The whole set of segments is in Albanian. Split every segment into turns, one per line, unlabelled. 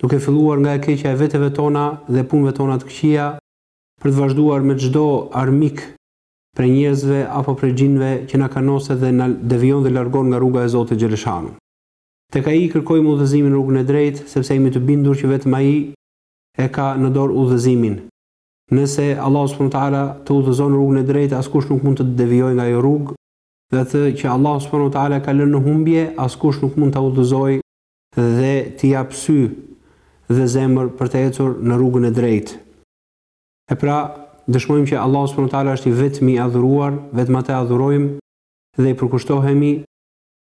Duke filluar nga e keqja e veteve tona dhe punëve tona të këqija, për të vazhduar me çdo armik prej njerëzve apo prej xhinëve që na kanoset dhe na devijon dhe largon nga rruga e Zotit xheleshanu. Tek Ai kërkojmë udhëzimin në rrugën e drejtë, sepse jemi të bindur që vetëm Ai e ka në dorë udhëzimin. Nëse Allahu subhanahu wa taala të udhëzon në rrugën e drejtë askush nuk mund të të devijojë nga ajo rrugë dhe atë që Allahu subhanahu wa taala e ka lënë në humbje askush nuk mund ta udhëzojë dhe t'i japë sy dhe zemër për të ecur në rrugën e drejtë. E pra, dëshmojmë që Allahu subhanahu wa taala është i vetmi i adhuruar, vetëm atë adhurojmë dhe i përkushtohemi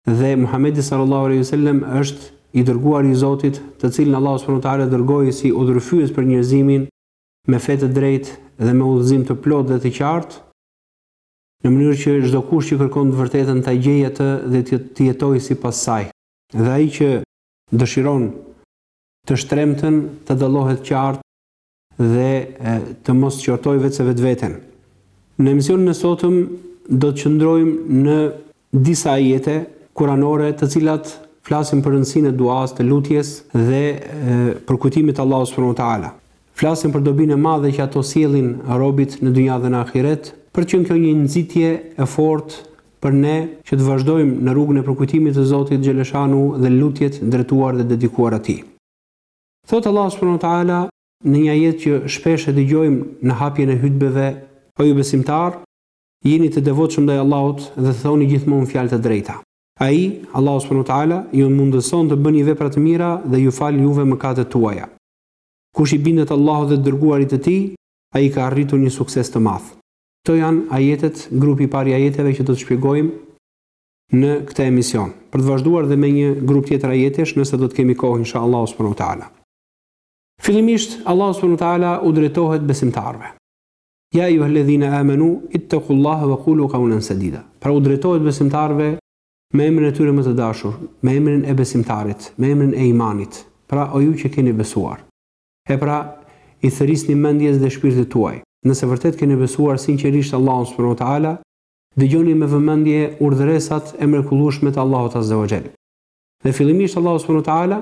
dhe Muhamedi sallallahu alejhi ve sellem është i dërguari i Zotit, të cilin Allahu subhanahu wa taala dërgoi si udhërrëfyes për njerëzimin me fe të drejtë dhe me udhëzim të plotë dhe të qartë, në mënyrë që çdokush që kërkon të vërtetën ta gjejë atë dhe të jetojë sipas saj. Dhe ai që dëshiron të shtrembëten të dallohet qartë dhe të mos qortojë veçse vetveten. Në emisionin e sotëm do të qëndrojmë në disa ajete kuranore të cilat flasin për rëndësinë e duas, të lutjes dhe përkujtimit të Allahut subhanahu wa taala. Flasin për dobinë e madhe që ato sjellin robit në dynja dhe në ahiret, për të qenë kjo një nxitje e fortë për ne që të vazhdojmë në rrugën e përkujtimit të Zotit xheleshanu dhe lutjes drejtuar dhe dedikuar Atij. Thotë Allahu subhanahu wa ta'ala në një ajet që shpesh e dëgjojmë në hapjen e hutbeve, O ju besimtarë, jini të devotshëm ndaj Allahut dhe thoni gjithmonë fjalë të drejta. Ai, Allahu subhanahu wa ta'ala, ju mundëson të bëni vepra të mira dhe ju fal juve mëkatet tuaja. Kush i bindet Allahut dhe të Dërguarit të Tij, ai ka arritur një sukses të madh. Këto janë ajetet, grupi i parë i ajeteve që do të shpjegojmë në këtë emision, për të vazhduar dhe me një grup tjetër ajetesh, nëse do të kemi kohë insha Allahu subhanahu wa ta'ala. Fillimisht, Allahu subhanahu wa ta'ala u drejtohet besimtarëve. Ja ejuhellezina amanu ittaqullaha wa qulu qawlan sadida. Pra u drejtohet besimtarëve, Me emrin e tyre më të dashur, me emrin e besimtarit, me emrin e imanit, pra o ju që keni besuar. E pra, i thërrisni mendjes dhe shpirtit tuaj. Nëse vërtet keni besuar sinqerisht Allahun subhanahu wa ta'ala, dëgjoni me vëmendje urdhëresat e mrekullueshme të Allahut azza wa jall. Dhe fillimisht Allahu subhanahu wa ta'ala,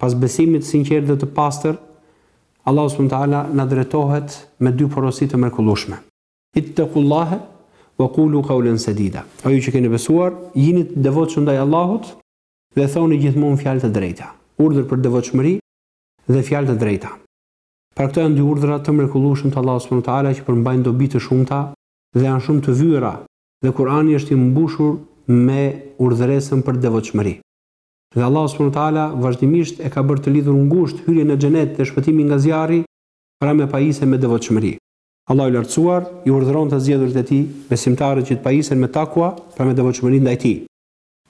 pas besimit të sinqertë dhe të pastër, Allahu subhanahu wa ta'ala na drejtohet me dy porosi të mrekullueshme. Ittaqullaha wa qulu qawlan sadida O ju që keni besuar, jini të devotshëm ndaj Allahut dhe thoni gjithmonë fjalë të drejta. Urdhër për devotshmëri dhe fjalë të drejta. Pra këto janë dy urdhra të mrekullueshëm të Allahut subhanahu wa ta'ala që përmbajnë dobi të shumta dhe janë shumë të vyera dhe Kur'ani është i mbushur me urdhëresën për devotshmëri. Dhe Allahu subhanahu wa ta'ala vazhdimisht e ka bërë të lidhur ngushtë hyrjen në xhenet dhe shpëtimin nga zjarri pra me pajisje me devotshmëri. Allahu i Lartësuar i urdhëron të zgjedhurit e Tij, besimtarët që të pajisen me takua, pra me devotshmëri ndaj Tij.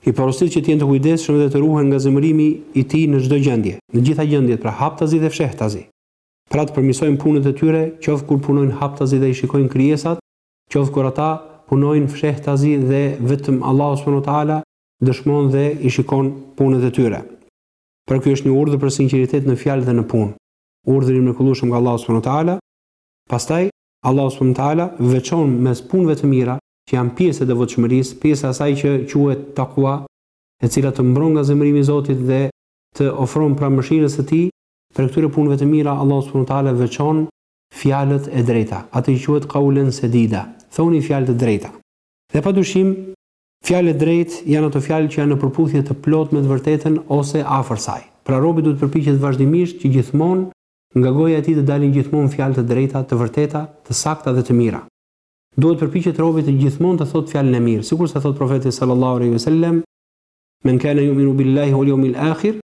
I porosit që të jenë të kujdesshëm dhe të ruhen nga zemërimi i Tij në çdo gjendje, në gjitha gjendjet, pra haptazi dhe fshehtazi. Pra të përmirësojnë punët e tyre, qoftë kur punojnë haptazi dhe i shikojnë krijesat, qoftë kur ata punojnë fshehtazi dhe vetëm Allahu subhanahu wa ta'ala dëshmon dhe i shikon punët e tyre. Pra ky është një urdhër për sinqeritet në fjalë dhe në punë. Urdhër i mrekullueshëm nga Allahu subhanahu wa ta'ala. Pastaj, Allahu subhanehu ve teala veçon mes punëve të mira, që janë pjesë e devotshmërisë, pjesë e asaj që quhet takua, e cila të mbron nga zemërimi i Zotit dhe të afron pranë mëshirës së Tij, prej këtyre punëve të mira Allahu subhanehu ve teala veçon fjalët e drejta, atë që quhet kaulen sedida, thoni fjalë të drejta. Dhe padyshim, fjalë e drejtë janë ato fjalë që janë në përputhje të plotë me të vërtetën ose afër saj. Pra robi duhet të përpiqet vazhdimisht që gjithmonë Nga goja e tij të dalin gjithmonë fjalë të drejta, të vërteta, të sakta dhe të mira. Duhet të përpiqet robi që gjithmonë të thotë fjalën e mirë, sikurse thotë Profeti sallallahu alejhi ve sellem, Men kana yu'minu billahi wal yawmil akhir,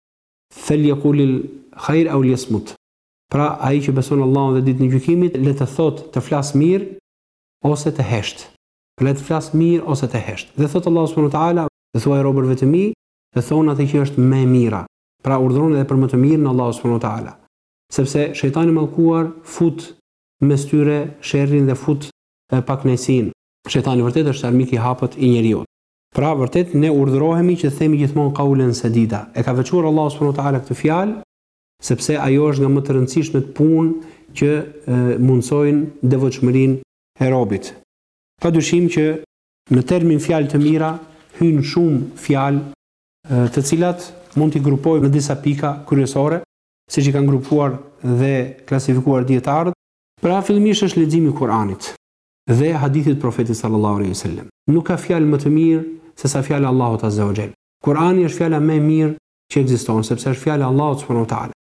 felyaqul al khair aw liyasmut. Pra, ai që beson Allahun dhe Ditën e Gjykimit, le të thotë, të flasë mirë, ose të heshtë. Pra, le të flasë mirë ose të heshtë. Dhe thotë Allahu subhanahu wa ta'ala, Thuaj robërve të mi, të thonë atë që është më e mira. Pra urdhëron edhe për më të mirën Allahu subhanahu wa ta'ala. Sepse Shejtani i mallkuar fut mes tyre sherrin dhe fut pakënaqësinë. Shejtani vërtet është armik i hapët i njeriut. Pra vërtet ne urdhërohemi që të themi gjithmonë kaulen sadida. E ka veçuar Allahu subhanahu wa ta'ala këtë fjalë sepse ajo është nga më të rëndësishmet punë që mundësojnë devotshmërinë e robit. Padyshim që në termin fjalë të mira hyjnë shumë fjalë të cilat mund t'i grupojmë në disa pika kryesore, siç i kanë grupuar dhe klasifikuar dijetarët. Pra, fillimisht është leximi i Kur'anit dhe hadithit Profetit sallallahu alejhi ve selem. Nuk ka fjalë më të mirë se sa fjala e Allahut azze o xhel. Kur'ani është fjala më e mirë që ekziston, sepse është fjala e Allahut subhanahu ve teala.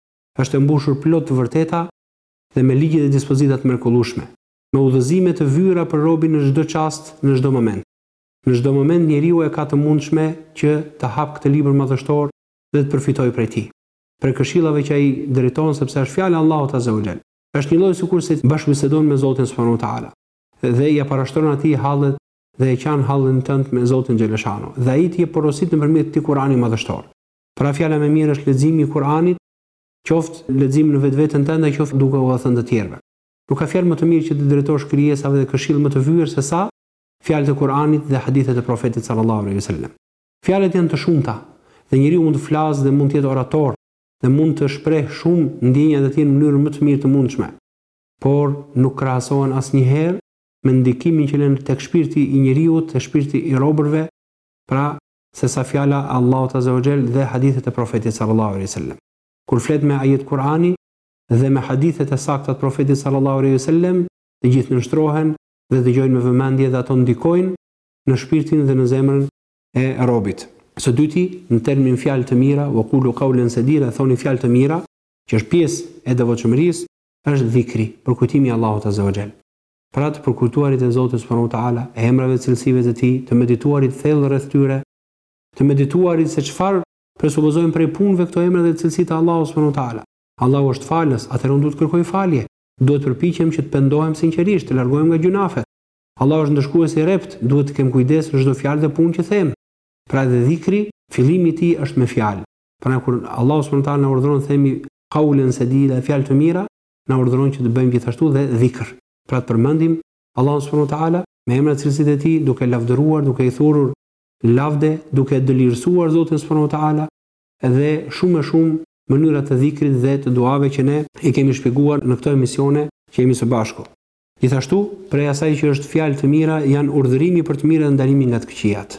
Është e mbushur plot të vërteta dhe me ligje e dispozita të mrekullueshme, me udhëzime të vyera për robin në çdo çast, në çdo moment. Në çdo moment njeriu e ka të mundshme që ta hapë këtë libër madhështor dhe të përfitojë prej tij. Prej këshillave që ai drejton sepse është fjala e Allahut azza wa jall. Është njëlloj sikurse bashkëbisedon me Zotin subhanahu wa ta'ala dhe ia parashtron atij hallet dhe e qan hallin tënd me Zotin xheleshanu dhe ai të jep porositë nëpërmjet këtij Kur'ani madhështor. Pra fjala më e mirë është leximi i Kur'anit, qoftë leximi në vetveten tënde qoftë duke ua thënë të tjerëve. Nuk ka fjalë më të mirë që të drejtosh krijesave dhe këshillë më të vyer se sa fjalët e Kur'anit dhe hadithet e Profetit sallallahu alejhi ve sellem. Fjalët janë të shumta dhe njeriu mund të flasë dhe mund të jetë orator dhe mund të shprehë shumë ndjenjat e tij në mënyrën më të mirë të mundshme, por nuk krahasohen asnjëherë me ndikimin që lënë tek shpirti i njeriut, te shpirti i robërve, pra se sa fjala e Allahut azza wa xhel dhe hadithet e Profetit sallallahu alejhi ve sellem. Kur flet me ajet Kur'ani dhe me hadithet e sakta të Profetit sallallahu alejhi ve sellem, të gjithë nënshtrohen dhe dëgjojnë me vëmendje dhe ato ndikojnë në shpirtin dhe në zemrën e robit. Së dyti, në termin fjalë të mira, wa qulu qawlan sadida, thoni fjalë të mira, që është pjesë e devotshmërisë, është dhikri, përkujtimi i Allahut azza wa xhel. Pra të përkujtuarit e Zotit subhanahu wa taala, e emrave dhe cilësive të Tij, të medituarit thellë rreth tyre, të medituarit se çfarë presupozojnë prej punëve këto emra dhe cilësi të Allahut subhanahu wa taala. Allahu është Falës, atëherë unë duhet të kërkoj falje, Duhet të përpiqem që të pendohem sinqerisht, të largohem nga gjynafet. Allahu është Ndëshkuesi i rreptë, duhet të kem kujdes në çdo fjalë dhe punë që them. Pra edhe dhikri, fillimi i tij është me fjalë. Prandaj kur Allahu subhanahu wa taala na urdhëron të themi kaulen sedida, fjalë të mira, na urdhëron që të bëjmë gjithashtu dhe dhikr. Pra të përmendim Allahun subhanahu wa taala me emrat dhe cilësitë e tij, duke lavdëruar, duke i thurur lavde, duke dëlirësuar Zotin subhanahu wa taala, dhe shumë e shumë mënyra të dhikrit dhe të duave që ne i kemi shpjeguar në këto emisione që jemi së bashku. Gjithashtu, prej asaj që është fjalë të mira janë urdhërimi për të mirë dhe ndalimi nga të këqijat.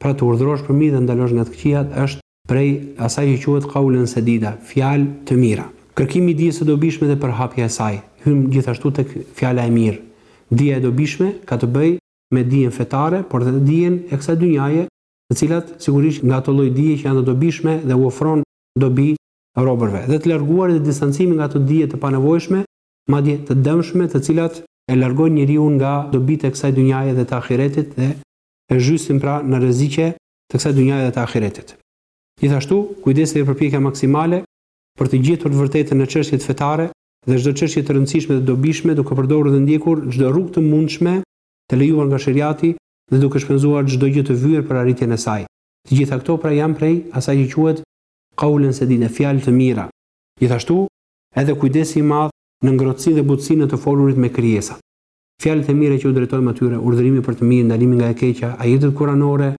Pra të urdhërosh për mirë dhe ndalosh nga të këqijat është prej asaj që quhet kaulen sedida, fjalë të mira. Kërkimi i dijes së dobishme dhe përhapja e saj, hyn gjithashtu tek fjala e mirë. Dija e dobishme ka të bëjë me dijen fetare, por dhe dijen e kësaj dynjaje, të cilat sigurisht nga ato lloj dije që janë të dobishme dhe u ofron dobi robërve, dhe të larguarit dhe distancimi nga ato dije të panevojshme, madje të dëmshme, të cilat e largojnë njeriun nga dobitë e kësaj dynjaje dhe të ahiretit dhe e zhysin pra në rreziqe të kësaj dynjaje dhe të ahiretit. Gjithashtu, kujdesi dhe përpjekja maksimale për të gjetur të vërtetën në çështjet fetare dhe çdo çështje të rëndësishme dhe dobishme duke përdorur dhe ndjekur çdo rrugë të mundshme të lejuar nga sheriati dhe duke shpenzuar çdo gjë të vyer për arritjen e saj. Të gjitha këto pra janë prej asaj që quhet Qawlan Sadida, fjalë të mira. Gjithashtu, edhe kujdesi i madh në ngrohtësinë dhe butësinë e të folurit me krijesa. Fjalët e mira që u drejtojmë atyre, urdhërimi për të mirë, ndalimi nga e keqja, ajetet kuranore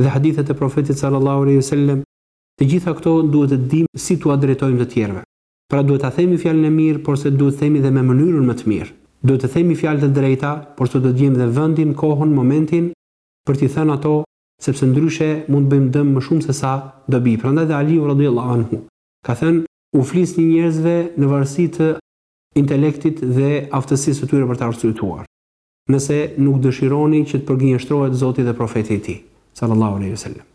dhe hadithet e Profetit sallallahu alejhi ve sellem, të gjitha këto duhet të dimë si t'ua drejtojmë të tjerëve. Pra duhet ta themi fjalën e mirë, porse duhet ta themi dhe me mënyrën më të mirë. Duhet të themi fjalë të drejta, porse do të gjejmë dhe vendin, kohën, momentin për t'i thënë ato, sepse ndryshe mund të bëjmë dëm më shumë se sa dobi. Prandaj dhe Aliu radijallahu anhu ka thënë, U flisni njerëzve në varësi të intelektit dhe aftësisë së tyre për të arsyetuar, nëse nuk dëshironi që të përgënjeshtrohet Zoti dhe Profeti i Tij, sallallahu alejhi ve sellem.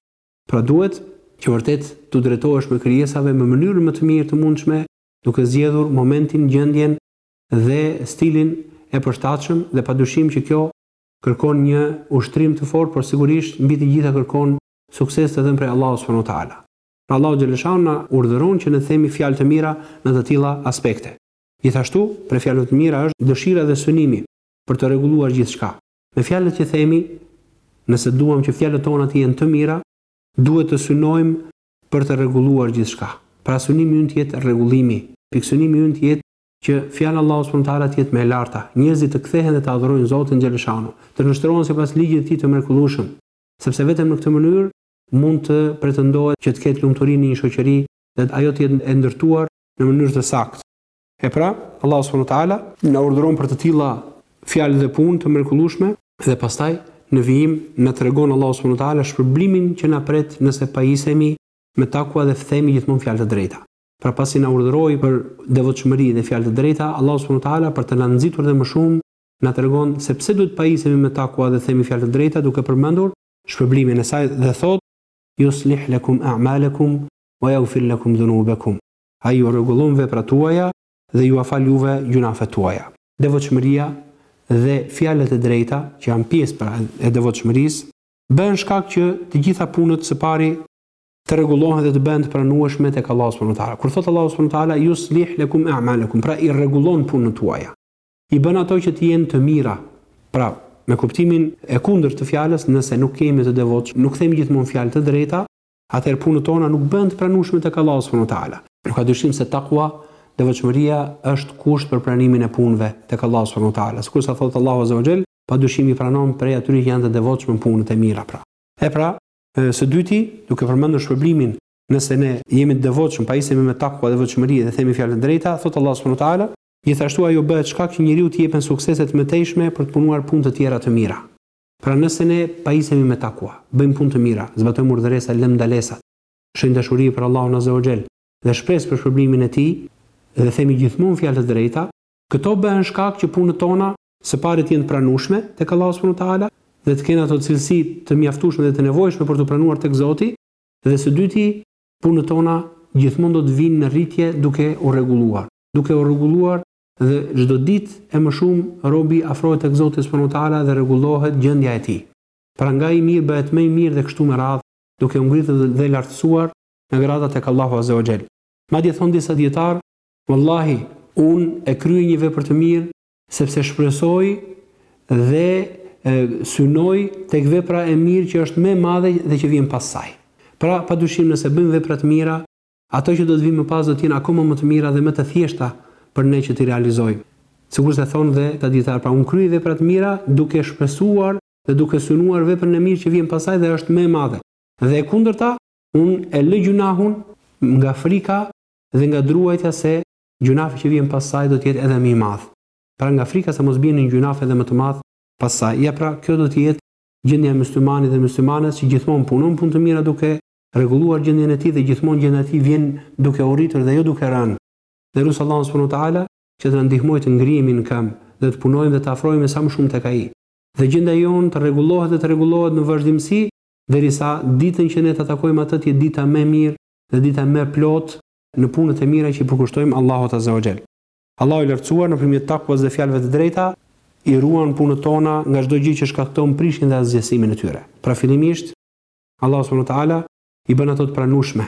Pra duhet, që vërtet, t'u drejtohesh me krijesave me mënyrën më të mirë të mundshme, duke zgjedhur momentin, gjendjen dhe stilin e përshtatshëm dhe padyshim që kjo kërkon një ushtrim të fortë, por sigurisht mbi të gjitha kërkon sukses të dhënë prej Allahut subhanahu wa ta'ala. Pra Allahu xheleshanuhu na urdhëron që ne të themi fjalë të mira në të tilla aspekte. Gjithashtu, prej fjalëve të mira është dëshira dhe synimi për të rregulluar gjithçka. Me fjalët që themi, nëse duam që fjalët tona të jenë të mira, duhet të synojmë për të rregulluar gjithçka. Pra synimi ynë të jetë rregullimi, pikësynimi ynë të jetë që fjala e Allahut subhanehu teala të jetë më e larta, njerëzit të kthehen dhe të adhurojnë Zotin xheleshanuhu, të nënshtrohen sipas ligjit të Tij të mrekullueshëm, sepse vetëm në këtë mënyrë mund të pretendohet që të ketë lumturi në një shoqëri dhe ajo të jetë e ndërtuar në mënyrë të saktë. E pra, Allahu subhanahu wa taala na urdhëron për të tilla fjalë dhe punë të mrekullueshme dhe pastaj në vijim na tregon Allahu subhanahu wa taala shpërblimin që na pret nëse pajisemi me takua dhe të themi gjithmonë fjalë të drejta. Pra pasi na urdhëroi për devotshmëri dhe fjalë të drejta, Allahu subhanahu wa taala për të na nxitur dhe më shumë na tregon se pse duhet pajisemi me takua dhe themi fjalë të drejta duke përmendur shpërblimin e saj dhe thotë: Yuslih lakum a'malakum wa yaghfir lakum dhunubakum. Ai ju rregullon veprat tuaja dhe jua fal juve gjunafet tuaja. Devotshmëria dhe fjalët e drejta, që janë pjesë pra e devotshmërisë, bëhen shkak që të gjitha punët së pari, të rregullohen dhe të bëhen të pranueshme tek Allahu subhanu teala, kur thotë Allahu subhanu teala, Yuslih lakum a'malakum, pra i rregullon punët tuaja, i bën ato që të jenë të mira, pra me kuptimin e kundërt të fjalës, nëse nuk jemi të devotshëm, nuk themi gjithmonë fjalë të drejta, atëherë punët tona nuk bëhen të pranueshme tek Allahu subhanahu wa ta'ala. Nuk ka dyshim se takua, devotshmëria, është kusht për pranimin e punëve tek Allahu subhanahu wa ta'ala. Sikurse thotë Allahu azza wa jall, Padyshim i pranon prej atyre që janë të devotshëm punët e mira, pra. E pra, së dyti, duke përmendur shpërblimin nëse ne jemi të devotshëm, pajisemi me takua, devotshmëri dhe themi fjalë të drejta, thotë Allahu subhanahu wa ta'ala, Gjithashtu ajo bëhet shkak që njeriut t'i jepen suksese të mëtejshme për të punuar punë të tjera të mira. Pra nëse ne pajisemi me takua, bëjmë punë të mira, zbatojmë urdhëresa, lëmë ndalesa, shtojmë dashuri për Allahun azza wa xhel dhe shpresë për shpërblimin e Tij dhe themi gjithmonë fjalë të drejta, këto bëhen shkak që punët tona së pari të jenë të pranueshme tek Allahu subhanu wa ta'ala dhe të kenë ato cilësi të mjaftueshme dhe të nevojshme për t'u pranuar tek Zoti dhe së dyti punët tona gjithmonë do të vijnë në rritje duke u rregulluar, duke u rregulluar Dhe çdo ditë e më shumë robi afrohet tek Zoti subhanahu wa ta'ala dhe rregullohet gjendja e tij. Prandaj i miri bëhet më i mirë dhe kështu me radhë, duke u ngritur dhe lartësuar në grada tek Allahu azza wa jall. Madje thonë disa dijetarë, Wallahi, unë e kryej një vepër të mirë sepse shpresoj dhe synoj tek vepra e mirë që është më e madhe dhe që vjen pas saj. Pra, padyshim nëse bëjmë vepra të mira, Ato që do të vijnë më pas do të jenë akoma më të mira dhe më të thjeshta për ne që t'i realizojmë. Sikurse thonë dhe ata dijetarë, pra unë kryej vepra të mira duke shpresuar dhe duke synuar veprën e mirë që vjen pas saj dhe është më e madhe. Dhe e kundërta, unë e lë gjynahun nga frika dhe nga druajtja se gjynafi që vjen pas saj do të jetë edhe më i madh. Pra nga frika se mos bie në gjynafe edhe më të madh pas saj. Ja pra, kjo do të jetë gjendja e myslimanit dhe myslimanes që gjithmonë punon punë të mira duke rregulluar gjendjen e tij dhe gjithmonë gjendja e tij vjen duke u rritur dhe jo duke rënë. Dhe lus Allahun subhanu wa ta'ala që të na ndihmojë të ngrihemi në këmbë dhe të punojmë dhe të afrohemi sa më shumë tek Ai. Dhe gjendja jonë të rregullohet dhe të rregullohet në vazhdimësi derisa ditën që ne ta takojmë Atë të jetë dita më e mirë dhe dita më e plotë në punët e mira që i përkushtojmë Allahut azza wa xhel. Allahu i Lartësuar nëpërmjet takuas dhe fjalëve të drejta i ruan punët tona nga çdo gjë që shkakton prishjen dhe asgjësimin e tyre. Pra fillimisht, Allahu subhanahu wa ta'ala i bën ato të pranueshme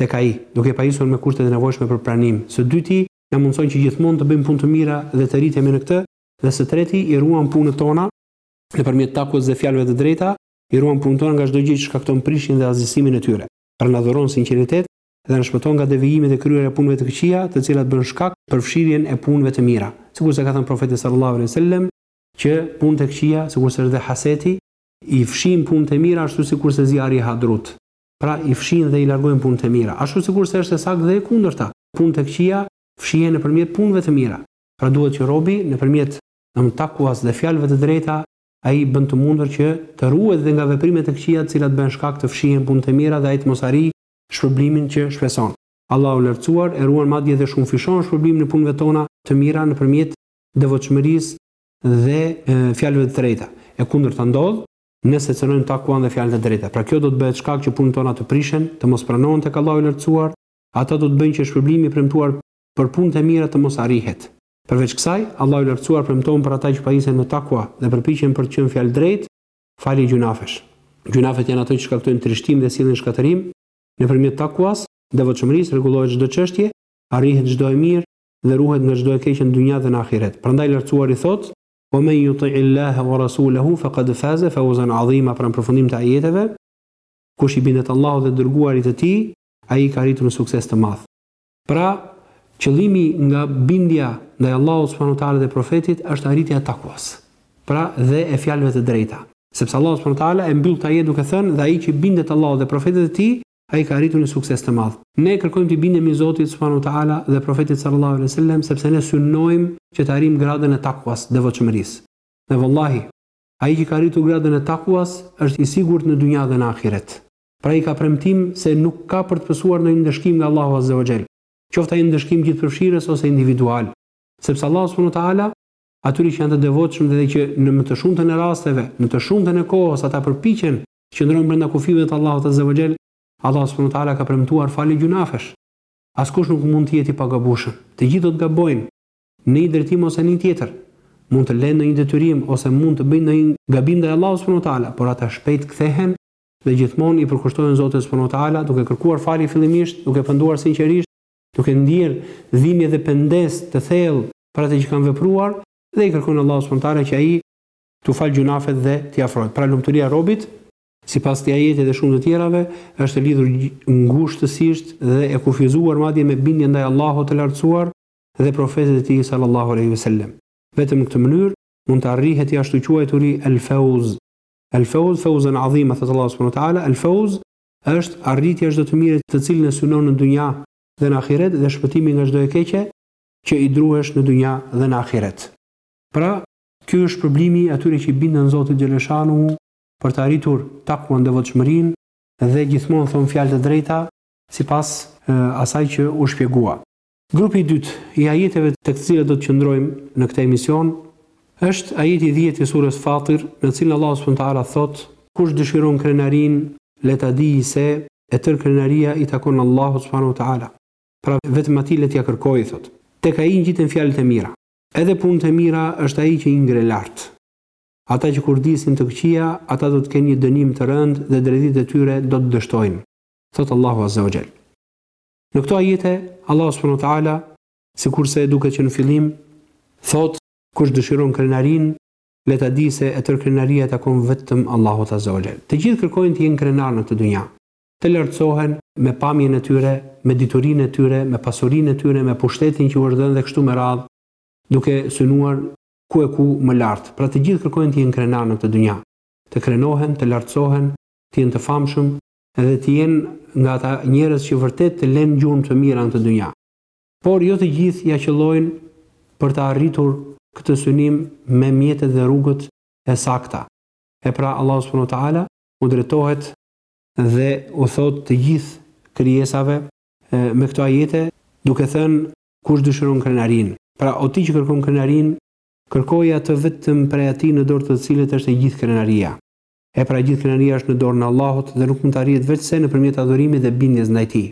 tek Ai, duke i pajisur me kushtet e nevojshme për pranim. Së dyti, na mundëson që gjithmonë të bëjmë punë të mira dhe të rritemi në këtë, dhe së treti, i ruan punët tona, nëpërmjet takuas dhe fjalëve të drejta, i ruan punët tona nga çdo gjë që shkakton prishjen dhe asgjësimin e tyre. Pra na dhuron sinqeritet dhe na shpëton nga devijimet e kryerja e punëve të këqija, të cilat bëhen shkak për fshirjen e punëve të mira. Sikurse ka thënë Profeti sallallahu alejhi ve sellem, që punët e këqija, sikurse është dhe haseti, I fshijnë punët e mira ashtu sikurse zjarri i ha drutë. Pra, i fshijnë dhe i largojnë punët e mira. Ashtu sikurse është e saktë dhe e kundërta, punët e këqija fshihen nëpërmjet punëve të mira. Pra duhet që robi, nëpërmjet ëm takuas dhe fjalëve të drejta, ai bën të mundur që të ruhet dhe nga veprimet e këqija të cilat bëhen shkak të fshihen punët e mira dhe ai të mos arrijë shpërblimin që shpreson. Allahu i Lartësuar e ruan madje dhe shumëfishon shpërblimin e punëve tona të mira nëpërmjet devotshmërisë dhe fjalëve të drejta. E kundërta ndodh, nëse cënojmë takuan dhe fjalët e drejta. Pra kjo do të bëhet shkak që punët tona të prishen, të mos pranohen tek Allahu i Lartësuar, ata do të bëjnë që shpërblimi i premtuar për punët e mira të mos arrihet. Përveç kësaj, Allahu i Lartësuar premton për ata që pajisen me takua dhe përpiqen për të qenë fjalë drejtë, falje gjynafesh. Gjynafet janë ato që shkaktojnë trishtim dhe sjellin shkatërrim, nëpërmjet takuas, devotshmërisë, rregullohet çdo çështje, arrihet çdo e mirë, dhe ruhet nga çdo e keqe në dynja dhe në ahiret. Prandaj i Lartësuari thotë, Wa men yuti'i Allaha wa rasulahu faqad faza fawzan 'azima pra në përfundim të ajeteve, Kush i bindet Allahut dhe Dërguarit të Tij, ai ka arritur një sukses të madh. Pra, qëllimi nga bindja ndaj Allahut subhanahu wa ta'ala dhe Profetit është arritja e takuas, pra dhe e fjalëve të drejta. Sepse Allahu subhanahu wa ta'ala e mbyll këtë ajet duke thënë, Dhe ai që i bindet Allahut dhe Profetit të Tij, ai ka arritur një sukses të madh. Ne kërkojmë t'i bindemi Zotit subhanahu wa ta'ala dhe Profetit sallallahu alejhi ve sellem sepse ne synojmë që të arrijmë gradën e takuas, devotshmërisë. Dhe vallahi, ai që ka arritur gradën e takuas është i sigurt në dynja dhe në ahiret. Pra ai ka premtim se nuk ka për të pësuar ndonjë ndëshkim nga Allahu azze wa xhel, qoftë ai ndëshkim gjithëpërfshirës ose individual. Sepse Allahu subhanahu wa ta'ala atyre që janë të devotshëm dhe që në më të shumtën e rasteve, në të shumtën e kohës ata përpiqen Të qëndrojnë brenda kufijve të Allahut azze wa xhell, Allahu subhanahu wa taala ka premtuar falje gjunafesh. Askush nuk mund të jetë i pagabueshëm. Të gjithë do të gabojnë në një drejtim ose në një tjetër. Mund të lënë ndonjë detyrim ose mund të bëjnë ndonjë gabim ndaj Allahut subhanahu wa taala, por ata shpejt kthehen dhe gjithmonë i përkushtohen Zotit subhanahu wa taala duke kërkuar falje fillimisht, duke u penduar sinqerisht, duke ndjerë dhimbje dhe pendesë të thellë për atë që kanë vepruar dhe i kërkojnë Allahut subhanahu wa taala që ai T'u falë gjunafet dhe t'i afrohet. Pra lumturia e robit, sipas këtij ajeti dhe shumë të tjerave është e lidhur ngushtësisht dhe e kufizuar madje me bindje ndaj Allahut të Lartësuar dhe Profetit të Tij sal-lallahu alejhi ve sellem. Vetëm në këtë mënyrë mund të arrihet i ashtuquajturi el-fewz. El-fewz fewzen azima thotë Allahu subhanahu ve teala, el-fewz është arritja e çdo të mire të cilën e synon në dynja dhe në ahiret dhe shpëtimi nga çdo e keqe që i druhesh në dynja dhe në ahiret. Pra, Ky është shpërblimi i atyre që i binden Zotit xheleshanuhu për të arritur takuan devotshmërinë dhe gjithmonë thonë fjalë të drejta sipas asaj që u shpjegua. Grupi i dytë i ajeteve tek të cilat do të qëndrojmë në këtë emision është ajeti i dhjetë i surës Fatir në të cilin Allahu subhanu teala thotë, Kush dëshiron krenarinë le ta dijë se e tërë krenaria i takon Allahut subhanu teala, pra vetëm atij le t'ia kërkojë, thotë, tek ai ngjiten fjalët e mira. Edhe punët e mira është ai që i ngre lart. Ata që kurdisin të këqija, ata do të kenë një dënim të rëndë dhe dredhitë e tyre do të dështojnë. Thotë Allahu Azza ua Xhel. Në këto ajete, Allahu Subhanehu ua Teala, sikurse duket që në fillim, thotë, Kush dëshiron krenarinë, le ta di se e tërë krenaria i takon vetëm Allahut Azza ua Xhel. Të gjithë kërkojnë të jenë krenarë në këtë dynja. të lartësohen me pamjen e tyre, me diturinë e tyre, me pasurinë e tyre, me pushtetin që u është dhënë dhe kështu me radhë, duke synuar ku e ku më lart. Pra të gjithë kërkojnë të jenë krenarë në këtë dynja, të krenohen, të lartësohen, të jenë të famshëm dhe të jenë nga ata njerëz që vërtet të lenë gjurmë të mira në këtë dynja. Por jo të gjithë ia qëllojnë për ta arritur këtë synim me mjetet dhe rrugët e sakta. E pra Allahu subhanehu ua teala u drejtohet dhe u thotë të gjithë krijesave me këto ajete duke thënë kush dëshiron krenarinë pra o ti që kërkon krenarinë kërkoja atë vetëm prej atij në dorë të cilit është e gjithë krenaria e pra gjithë krenaria është në dorën e Allahut dhe nuk mund të arrihet veçse nëpërmjet adhurimit dhe bindjes ndaj tij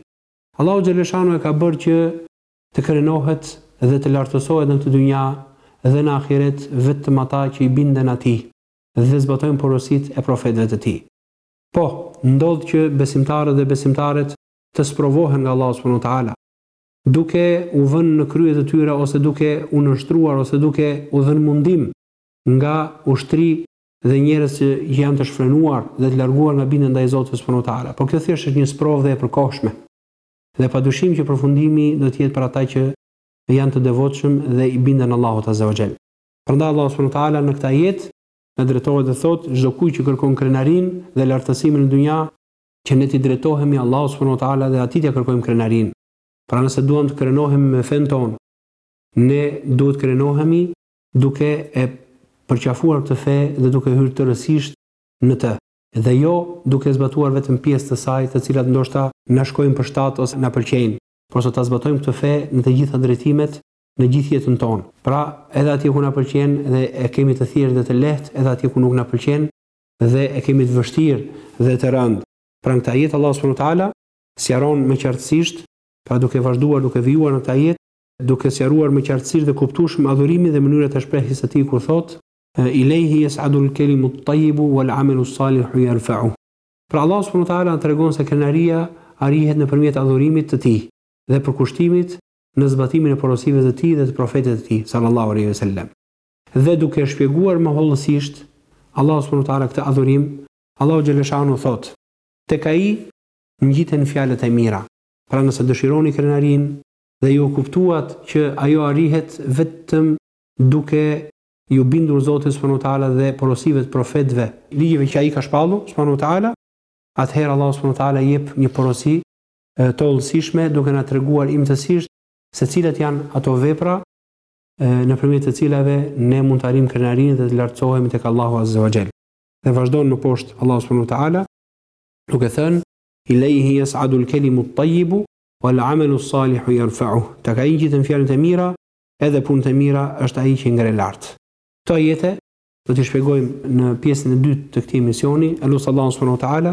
Allahu xhelleshanuhu e ka bërë që të krenohet dhe të lartësohet në këtë dynja dhe në ahiret vetëm ata që i binden atij dhe zbatojnë porositë e profetëve të tij. Po, ndodh që besimtarët dhe besimtaret të sprovohen nga Allahu subhanehu ua teala, duke u vënë në krye të tyre ose duke u nënshtruar ose duke u dhënë mundim nga ushtri dhe njerëz që janë të shfrenuar dhe të larguar nga bindja ndaj Zotit subhanehu ua teala. Por kjo thjesht është një sprovë dhe e përkohshme. Dhe padyshim që përfundimi do të jetë për ata që janë të devotshëm dhe i binden Allahut azza ua xhel. Prandaj Allahu subhanehu ua teala në këtë ajet na drejtohet e i thotë çdokujt që kërkon krenarinë dhe lartësimin në dynja, që ne t'i drejtohemi Allahut subhanehu ua teala dhe atij t'ia kërkojmë krenarinë. Pra nëse duam të krenohemi me fenë tonë, ne duhet krenohemi duke e përqafuar këtë fe dhe duke hyrë tërësisht në të, dhe jo duke zbatuar vetëm pjesë të saj të cilat ndoshta na shkojnë për shtat ose na pëlqejnë, porse ta zbatojmë këtë fe në të gjitha drejtimet në gjithë jetën tonë. Pra, edhe atje ku na pëlqen dhe e kemi të thjeshtë dhe të lehtë, edhe atje ku nuk na pëlqen dhe e kemi të vështirë dhe të rëndë. Pra në këtë ajet Allahu subhanehu ua teala sqaron më qartësisht, pra duke vazhduar duke vijuar në këtë ajet, duke sqaruar më qartësisht dhe kuptueshëm adhurimin dhe mënyrat e shprehjes së tij kur thotë, Ilejhi yes'adul kelimut tayyibu wal 'amelus salihu yerfa'uh. Pra Allahu subhanehu ua teala na tregon se krenaria arrihet nëpërmjet adhurimit të tij dhe përkushtimit në zbatimin e porosive të Tij dhe të Profetit të Tij, sallallahu alejhi ve sellem. Dhe duke shpjeguar më hollësisht Allahu subhanu teala këtë adhurim, Allahu xhelle shanu thotë, Tek Ai ngjiten fjalët e mira. Pra nëse dëshironi krenarinë dhe ju kuptuat që ajo arrihet vetëm duke iu bindur Zotit subhanu teala dhe porosive të Profetëve, ligjeve që Ai i ka shpallur subhanu teala, atëherë Allahu subhanu teala jep një porosi të hollësishme duke na treguar imtësisht se cilat janë ato vepra nëpërmjet të cilave ne mund të arrijmë krenarinë dhe të lartësohemi tek Allahu Azza wa Jall. Dhe vazhdon më poshtë Allahu subhanahu wa taala duke thënë Ilayhi yas'adu al-kalimu at-tayyibu wal-'amalu as-salihu yarfa'uh. Tek ai ngjiten fjalët e mira, edhe punët e mira është ai që i ngre lart. Këto ajete do t'i shpjegojmë në pjesën e dytë të këtij emisioni, e lus Allahun subhanahu
wa
taala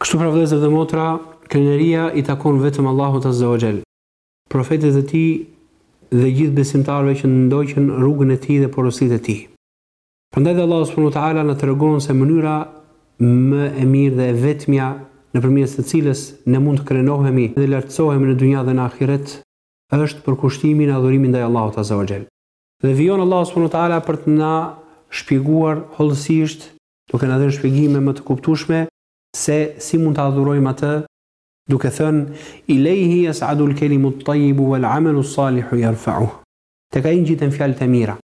Kështu pra vëllezër dhe motra, krenaria i takon vetëm Allahut Azza wa Jall, profetit të Tij dhe gjithë besimtarëve që ndoqën rrugën e Tij dhe porositë e Tij. Prandaj dhe Allahu subhanahu wa ta'ala na tregon se mënyra më e mirë dhe e vetmja nëpërmjet së cilës ne mund të krenohemi dhe lartësohemi në dynja dhe në ahiret është përkushtimi në adhurimin ndaj Allahut Azza wa Jall. Dhe vijon Allahu subhanahu wa ta'ala për të na shpjeguar hollësisht duke na dhënë shpjegime më të kuptueshme se si mund ta adhurojmë atë, duke thënë Ilejhi yas'adul kelimut tajjibu wal 'amalus salihu yarfa'uh. Tek Ai ngjiten fjalët e mira.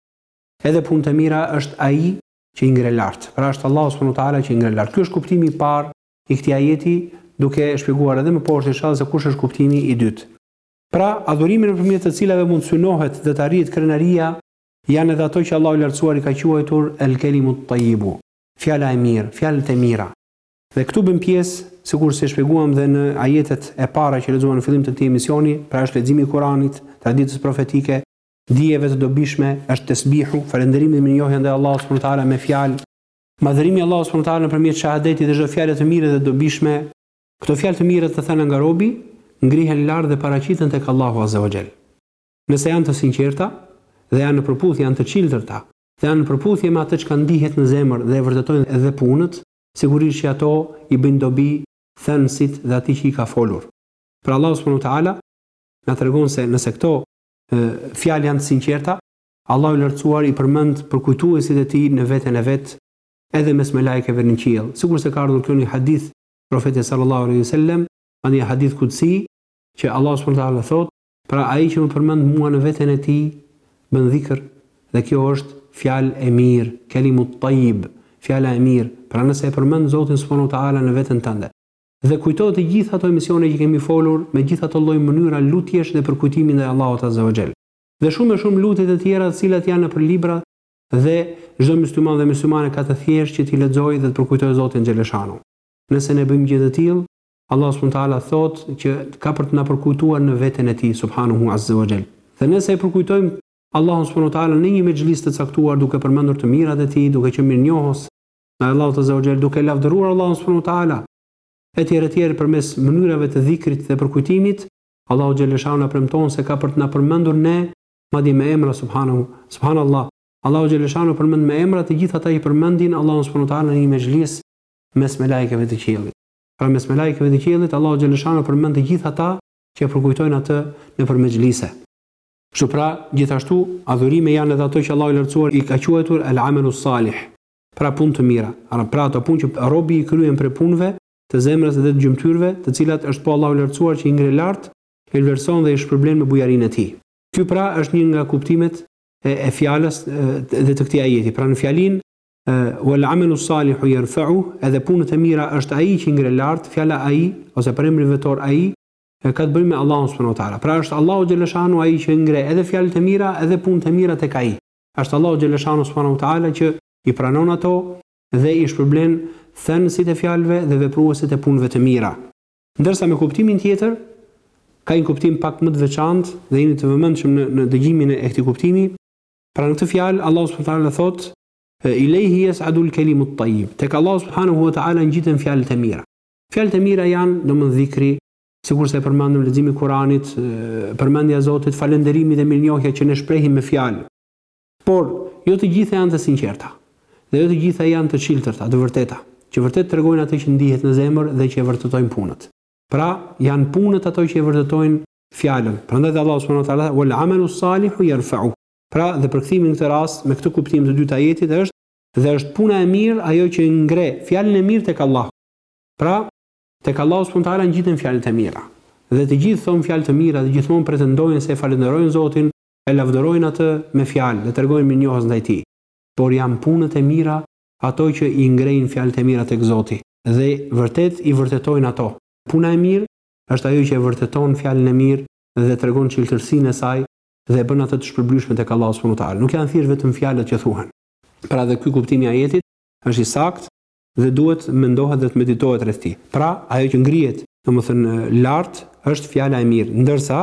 Edhe punët e mira është Ai që i ngre lart. Pra është Allahu subhanahu wa ta'ala që i ngre lart. Ky është kuptimi i parë i këtij ajeti, duke shpjeguar edhe më poshtë inshallah se kush është kuptimi i dytë. Pra, adhurime nëpërmjet të cilave mund të synohet dhe të arrihet krenaria Janë edhe ato që Allahu i Lartësuar i ka quajtur El-Kelimu Tayyibu, Fjala e mirë, fjalët e mira. Dhe këtu bën pjesë, sikurse shpjeguam dhe në ajetet e para që lexuam në fillim të këtij emisioni, pra është leximi i Kuranit, traditës profetike, dijeve të dobishme, është tesbihu, falënderimi, mirënjohja ndaj Allahut subhanehu ve teala me fjalë, madhërimi i Allahut subhanehu ve teala nëpërmjet shahadetit dhe çdo fjale të mire dhe të dobishme, këto fjalë të mira të thëna nga robi, ngrihen lart dhe paraqiten tek Allahu azza wa jall. Nëse janë të sinqerta dhe janë në përputhje, janë të çiltërta dhe janë në përputhje me atë çka ndihet në zemër dhe e vërtetojnë edhe punët, sigurisht që ato i bëjnë dobi thënësit dhe atij që i ka folur. Pra Allahu subhanahu wa ta'ala na tregon se nëse këto fjalë janë të sinqerta, Allahu i Lartësuar i përmend përkujtuesit e tij në veten e vet edhe mes melajkeve në qiell. Sikurse ka ardhur kjo në një hadith të Profetit sallallahu alejhi ve sellem, pra një hadith kudsi, që Allahu subhanahu wa ta'ala thotë, Pra ai që më përmend mua në veten e tij, bën dhikr, dhe kjo është fjalë e mirë, kelimu tajjib, fjala e mirë, pra nëse e përmend Zotin subhanahu wa ta'ala në veten tënde, dhe kujto të gjithë ato emisione që kemi folur me gjithë ato lloj mënyra lutjesh dhe përkujtimi ndaj Allahut azza wa jall, dhe shumë e shumë lutje të tjera të cilat janë nëpër libra dhe çdo mysliman dhe myslimane ka të thjeshtë që t'i lexojë dhe të përkujtojë Zotin xheleshanu. Nëse ne bëjmë gjë të tillë, Allahu subhanu teala thotë që ka për të na përkujtuar në veten e Tij subhanuhu azze wa xhel. Dhe nëse e përkujtojmë Allahun subhanu teala në një mexhlis të caktuar duke përmendur të mirat e Tij, duke qenë mirënjohës ndaj Allahut azze wa xhel, duke lavdëruar Allahun subhanu teala etj etj përmes mënyrave të dhikrit dhe përkujtimit, Allahu xheleshanu na premton se ka për të na përmendur ne madje me emra subhanahu subhanallahu Allahu xheleshanu përmend me emra të gjithë ata që përmendin Allahun subhanu teala në një mexhlis mes melajkeve të qiellit. Pra mes melajkeve të qiellit, Allahu xhaleshanu përmend të gjithë ata që e përkujtojnë Atë nëpër mexhlise. Kështu pra, gjithashtu, adhurime janë edhe ato që Allahu i Lartësuar i ka quajtur el-amelu salih, pra punë të mira, pra ato punë që robi i kryen prej punëve të zemrës dhe të gjymtyrëve, të cilat është po Allahu i Lartësuar që i ngre lart, i vlerëson dhe i shpërblen me bujarinë e Tij. Ky pra është një nga kuptimet e fjalës dhe të këtij ajeti. Pra në fjalinë Wal amalu salihu yarfa'u, edhe punët e mira është ai që i ngre lart, fjala ai, ose përemri vetor ai, ka të bëjë me Allahun subhanahu wa ta'ala. Pra është Allahu xheleshanu ai që i ngre edhe fjalët e mira edhe punët e mira tek ai. Është Allahu xheleshanu subhanahu wa ta'ala që i pranon ato dhe i shpërblen thënësit e fjalëve dhe vepruesit e punëve të mira. Ndërsa me kuptimin tjetër, ka një kuptim pak më të veçantë dhe jini të vëmendshëm në në dëgjimin e këtij kuptimi, Pra në këtë fjalë Allahu subhanahu wa taala thotë Ilejhi yas'adu al-kalimu at-tayyib. Tek Allahu subhanahu wa taala ngjiten fjalët e mira. Fjalët e mira janë domthon dhikri, sikurse e përmendëm leximi i Kuranit, përmendja e Zotit, falënderimi dhe mirënjohja që ne shprehim me fjalë. Por, jo të gjitha janë të sinqerta. Dhe jo të gjitha janë të çiltërta, të vërteta, që vërtet tregojnë atë që ndihet në zemër dhe që e vërtetojnë punët. Pra, janë punët ato që e vërtetojnë fjalën. Prandaj dhe Allahu subhanahu wa ta'ala tha, "Wal 'amalu s-salihu jerfa'u." Pra, dhe përkthimi në këtë rast, me këtë kuptim të dytë të ajetit është, Dhe është puna e mirë ajo që e ngre fjalën e mirë tek Allahu. Pra, tek Allahu subhanahu wa ta'ala ngjiten fjalët e mira. Dhe të gjithë thonë fjalë të mira dhe gjithmonë pretendojnë se e falënderojnë Zotin, e lavdërojnë Atë me fjalë dhe tregojnë mirënjohës ndaj Tij. Por janë punët e mira ato që i ngrejnë fjalët e mira tek Zoti dhe vërtet i vërtetojnë ato. Puna e mirë është ajo që e vërteton fjalën e mirë dhe tregon çiltërsinë e saj dhe e bën atë të shpërblyeshme tek Allahu subhanahu wa ta'ala. Nuk janë thjesht vetëm fjalët që thuhen. Pra dhe ky kuptim i ajetit është i saktë dhe duhet të mendohet dhe të meditohet rreth tij. Pra, ajo që ngrihet, domethënë lart, është fjala e mirë, ndërsa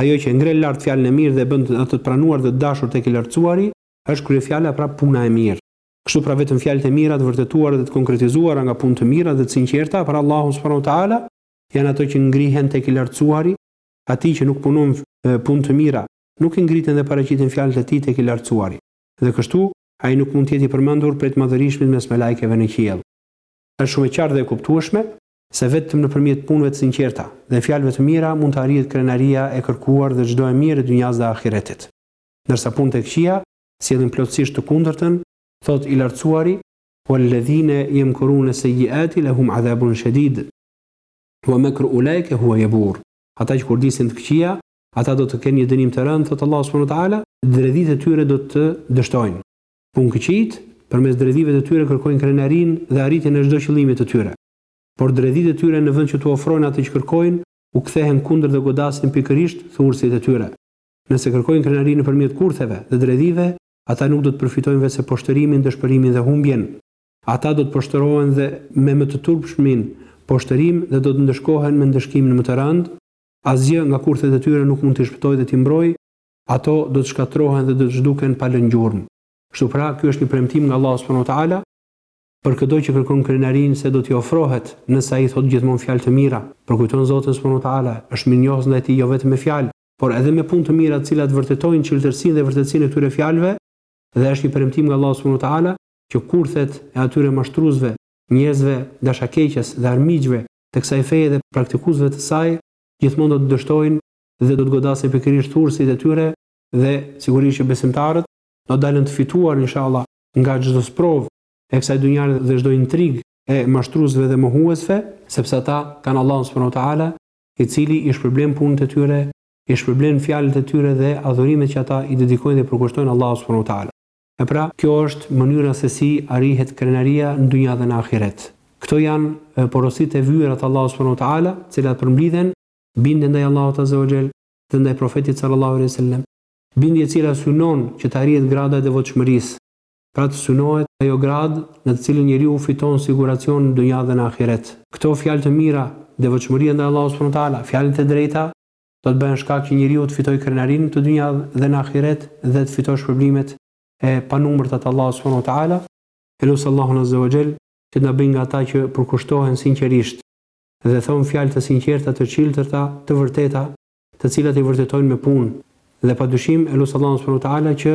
ajo që e ngre lart fjalën e mirë dhe e bën atë të pranuar dhe të dashur tek i lartësuari, është kryefjala pra puna e mirë. Kështu pra vetëm fjalët e mira të vërtetuara dhe të konkretizuara nga punë të mira dhe të sinqerta për Allahun subhanahu wa ta'ala janë ato që ngrihen tek i Lartësuari, atij që nuk punon punë të mira, nuk i ngriten dhe paraqiten fjalët e tij tek i Lartësuari. Dhe kështu, ai nuk mund të jetë i përmendur prej të Madhërishmit mes melajkeve në qiell. Është shumë e qartë dhe e kuptueshme se vetëm nëpërmjet punëve të sinqerta dhe fjalëve të mira mund të arrihet krenaria e kërkuar dhe çdo e mirë e dynjasë dhe ahiretit. Ndërsa punët e këqija sjellin plotësisht të kundërtën, thotë i Lartësuari, Walladhina yamkuruna sayyiati lahum adhabun shadid wa makru ulaika huwa yabur Ata që kurdisin të këqija, ata do të kenë një dënim të rëndë, thotë Allahu subhanahu wa taala, dredhitë e tyre do të dështojnë. Punëkëqijtë, përmes dredhive të tyre kërkojnë krenarinë dhe arritjen e çdo qëllimi të tyre. Por dredhitë e tyre në vend që t'u ofrojnë atë që kërkojnë, u kthehen kundër dhe godasin pikërisht thurësit e tyre. Nëse kërkojnë krenarinë nëpërmjet kurtheve dhe dredhive, Ata nuk do të përfitojnë veçse poshtërimin, dëshpërimin dhe humbjen. Ata do të poshtërohen dhe me më të turpshmin poshtërim dhe do të ndëshkohen me ndëshkimin më të rëndë. Asgjë nga kurthet e tyre nuk mund t'i shpëtojë dhe t'i mbrojë. Ato do të shkatërrohen dhe do të zhduken pa lënë gjurmë. Kështu pra, ky është një premtim nga Allahu subhanahu wa ta'ala për këdo që kërkon krenarinë se do t'i ofrohet nëse ai thotë gjithmonë fjalë të mira, përkujton Zotin subhanahu wa ta'ala, është mirënjohës ndaj Tij jo vetëm me fjalë, por edhe me punë të mira të cilat vërtetojnë çiltërsinë dhe vërtetësinë e këtyre fjalëve dhe është një premtim nga Allahu subhanahu wa taala që kurthet e atyre mashtruesve, njerëzve dashakeqës dhe armiqve të kësaj feje dhe praktikuesve të saj gjithmonë do të dështojnë dhe do të godasin pikërisht thurësit e tyre dhe sigurisht që besimtarët do dalin të fituar inshallah nga çdo sprovë e kësaj dynjaje dhe çdo intrigë e mashtruesve dhe mohuesve, sepse ata kanë Allahun subhanahu wa taala i cili i shpërblen punët e tyre, i shpërblen fjalët e tyre dhe adhurimet që ata i dedikojnë dhe i përkushtojnë Allahut subhanahu wa ta'ala. E pra, kjo është mënyra se si arrihet krenaria në dynja dhe në ahiret. Këto janë porositë e vyera të Allahut subhanahu wa ta'ala, të cilat përmblidhen, bindje ndaj Allahut azza wa jall dhe ndaj Profetit sallallahu alejhi wa sellem, bindje e cila synon që të arrihet grada e devotshmërisë, Pra të synohet ajo gradë në të cilën njeriu fiton siguracion në dunja dhe në ahiret. Këto fjalë të mira, devotshmëria ndaj Allahut subhanahu wa ta'ala, fjalët e drejta, do të bëhen shkak që njeriu të fitojë krenarinë në dunja dhe në ahiret dhe të fitojë shpërblimet e panumërta të Allahut subhanahu wa ta'ala, e lus Allahun azze wa xhell që të na bëjë nga ata që përkushtohen sinqerisht dhe thonë fjalë të sinqerta të çiltërta të vërteta të cilat i vërtetojnë me punë, dhe padyshim e lus Allahun subhanahu wa ta'ala që